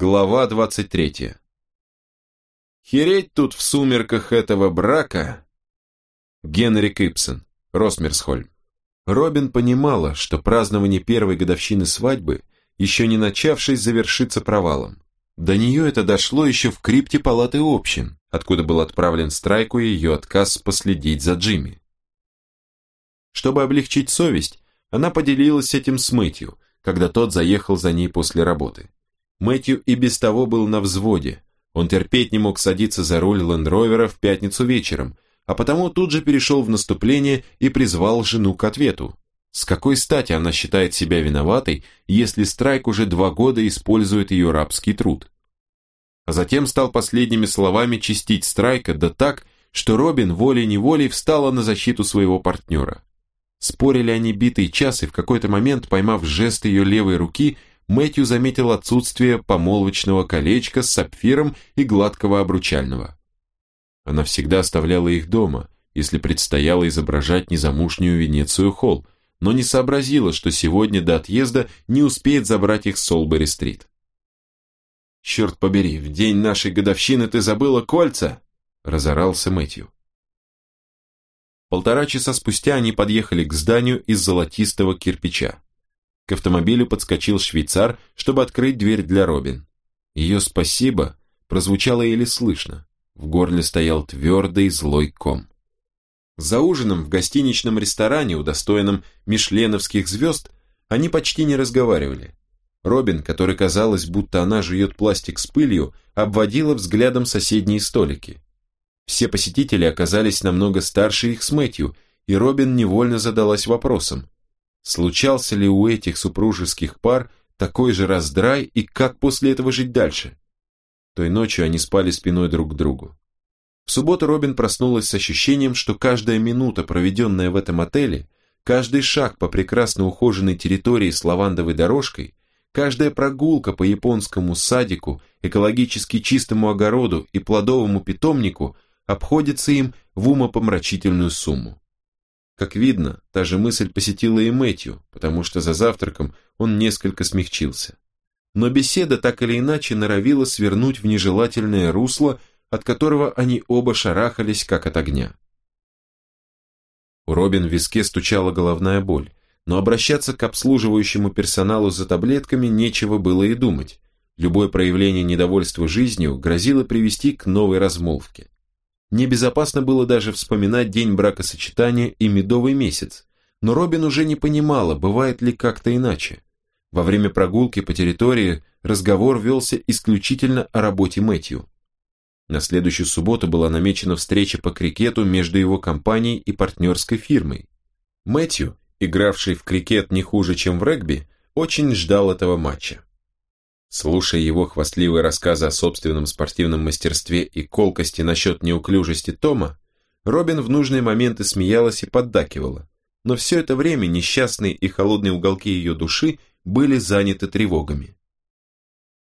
Глава 23. Хереть тут в сумерках этого брака. Генри Кипсон, Росмерсхольм. Робин понимала, что празднование первой годовщины свадьбы, еще не начавшись, завершится провалом. До нее это дошло еще в крипте палаты общин, откуда был отправлен Страйку и ее отказ последить за Джимми. Чтобы облегчить совесть, она поделилась этим с Мэтью, когда тот заехал за ней после работы. Мэтью и без того был на взводе. Он терпеть не мог садиться за руль Лендровера в пятницу вечером, а потому тут же перешел в наступление и призвал жену к ответу. С какой стати она считает себя виноватой, если Страйк уже два года использует ее рабский труд? А затем стал последними словами чистить Страйка, да так, что Робин волей-неволей встала на защиту своего партнера. Спорили они битый час, и в какой-то момент, поймав жест ее левой руки, Мэтью заметил отсутствие помолвочного колечка с сапфиром и гладкого обручального. Она всегда оставляла их дома, если предстояло изображать незамужнюю Венецию Холл, но не сообразила, что сегодня до отъезда не успеет забрать их с Солбери-стрит. «Черт побери, в день нашей годовщины ты забыла кольца!» – разорался Мэтью. Полтора часа спустя они подъехали к зданию из золотистого кирпича. К автомобилю подскочил швейцар, чтобы открыть дверь для Робин. Ее «спасибо» прозвучало еле слышно. В горле стоял твердый злой ком. За ужином в гостиничном ресторане, удостоенном мишленовских звезд, они почти не разговаривали. Робин, который казалось, будто она жует пластик с пылью, обводила взглядом соседние столики. Все посетители оказались намного старше их с Мэтью, и Робин невольно задалась вопросом, Случался ли у этих супружеских пар такой же раздрай и как после этого жить дальше? Той ночью они спали спиной друг к другу. В субботу Робин проснулась с ощущением, что каждая минута, проведенная в этом отеле, каждый шаг по прекрасно ухоженной территории с лавандовой дорожкой, каждая прогулка по японскому садику, экологически чистому огороду и плодовому питомнику обходится им в умопомрачительную сумму. Как видно, та же мысль посетила и Мэтью, потому что за завтраком он несколько смягчился. Но беседа так или иначе норовила свернуть в нежелательное русло, от которого они оба шарахались, как от огня. У Робин в виске стучала головная боль, но обращаться к обслуживающему персоналу за таблетками нечего было и думать. Любое проявление недовольства жизнью грозило привести к новой размолвке. Небезопасно было даже вспоминать день бракосочетания и медовый месяц, но Робин уже не понимала, бывает ли как-то иначе. Во время прогулки по территории разговор велся исключительно о работе Мэтью. На следующую субботу была намечена встреча по крикету между его компанией и партнерской фирмой. Мэтью, игравший в крикет не хуже, чем в регби, очень ждал этого матча. Слушая его хвастливые рассказы о собственном спортивном мастерстве и колкости насчет неуклюжести Тома, Робин в нужные моменты смеялась и поддакивала, но все это время несчастные и холодные уголки ее души были заняты тревогами.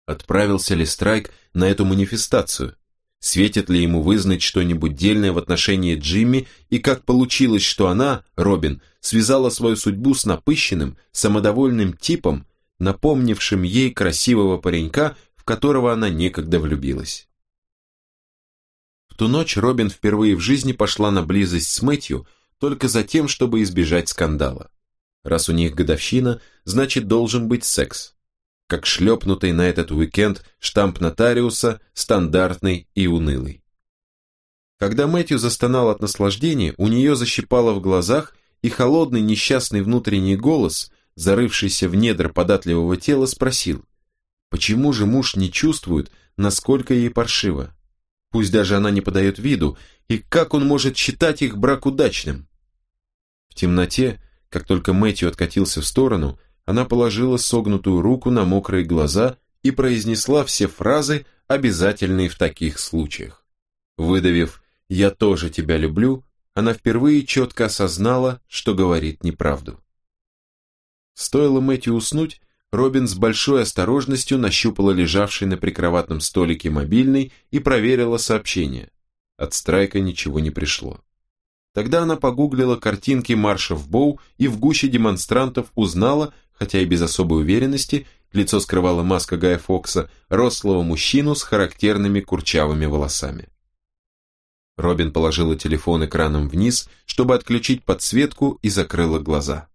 Отправился ли Страйк на эту манифестацию? Светит ли ему вызнать что-нибудь дельное в отношении Джимми и как получилось, что она, Робин, связала свою судьбу с напыщенным, самодовольным типом, напомнившим ей красивого паренька, в которого она некогда влюбилась. В ту ночь Робин впервые в жизни пошла на близость с Мэтью только за тем, чтобы избежать скандала. Раз у них годовщина, значит должен быть секс. Как шлепнутый на этот уикенд штамп нотариуса, стандартный и унылый. Когда Мэтью застонал от наслаждения, у нее защипало в глазах, и холодный несчастный внутренний голос зарывшийся в недра податливого тела, спросил, почему же муж не чувствует, насколько ей паршиво? Пусть даже она не подает виду, и как он может считать их брак удачным? В темноте, как только Мэтью откатился в сторону, она положила согнутую руку на мокрые глаза и произнесла все фразы, обязательные в таких случаях. Выдавив «я тоже тебя люблю», она впервые четко осознала, что говорит неправду. Стоило Мэтью уснуть, Робин с большой осторожностью нащупала лежавший на прикроватном столике мобильный и проверила сообщение. От Страйка ничего не пришло. Тогда она погуглила картинки маршев Боу и в гуще демонстрантов узнала, хотя и без особой уверенности, лицо скрывала маска Гая Фокса, рослого мужчину с характерными курчавыми волосами. Робин положила телефон экраном вниз, чтобы отключить подсветку и закрыла глаза.